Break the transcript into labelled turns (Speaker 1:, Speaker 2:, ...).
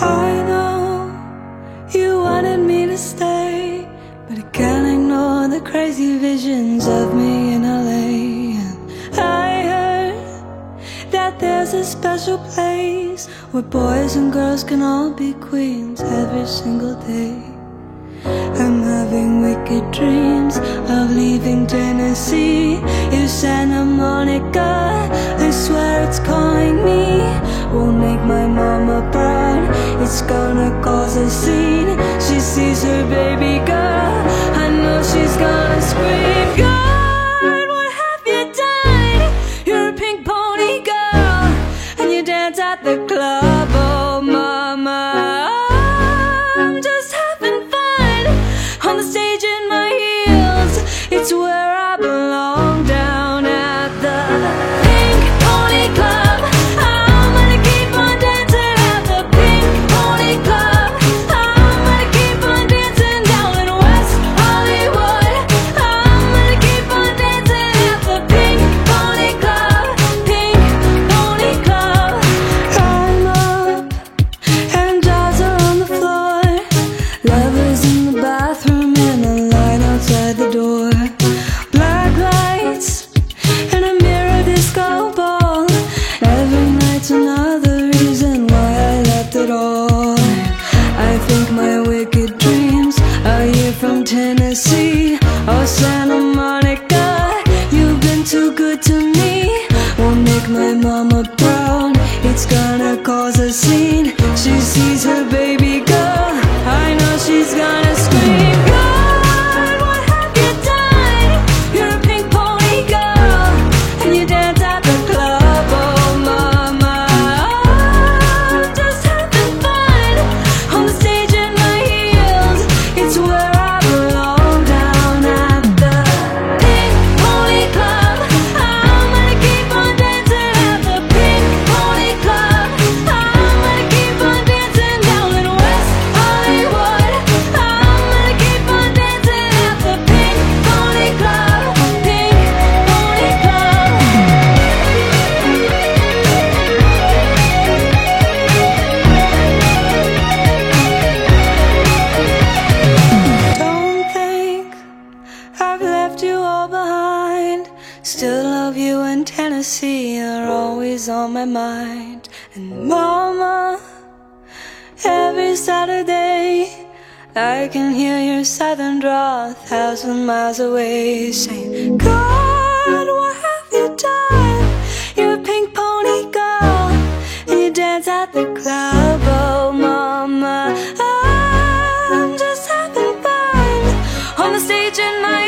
Speaker 1: I know you wanted me to stay, but I can't ignore the crazy visions of me in LA. And I heard that there's a special place where boys and girls can all be queens every single day. I'm having wicked dreams of leaving Tennessee. Santa I swear it's calling me. Won't make my mama proud. It's gonna cause a scene. She sees her baby girl. I know she's gonna scream. God, what have you done? You're a pink pony girl, and you dance at the club. Oh, mama. I'm just having fun on the stage in my heels. It's where Or Santa Monica. You've been too good to me. Won't make my mama proud. It's gonna cause a scene. Are always on my mind. And Mama, every Saturday I can hear your southern draw a thousand miles away saying, God, what have you done? You're a pink pony girl and you dance at the club. Oh, Mama, I'm just having fun on the stage in my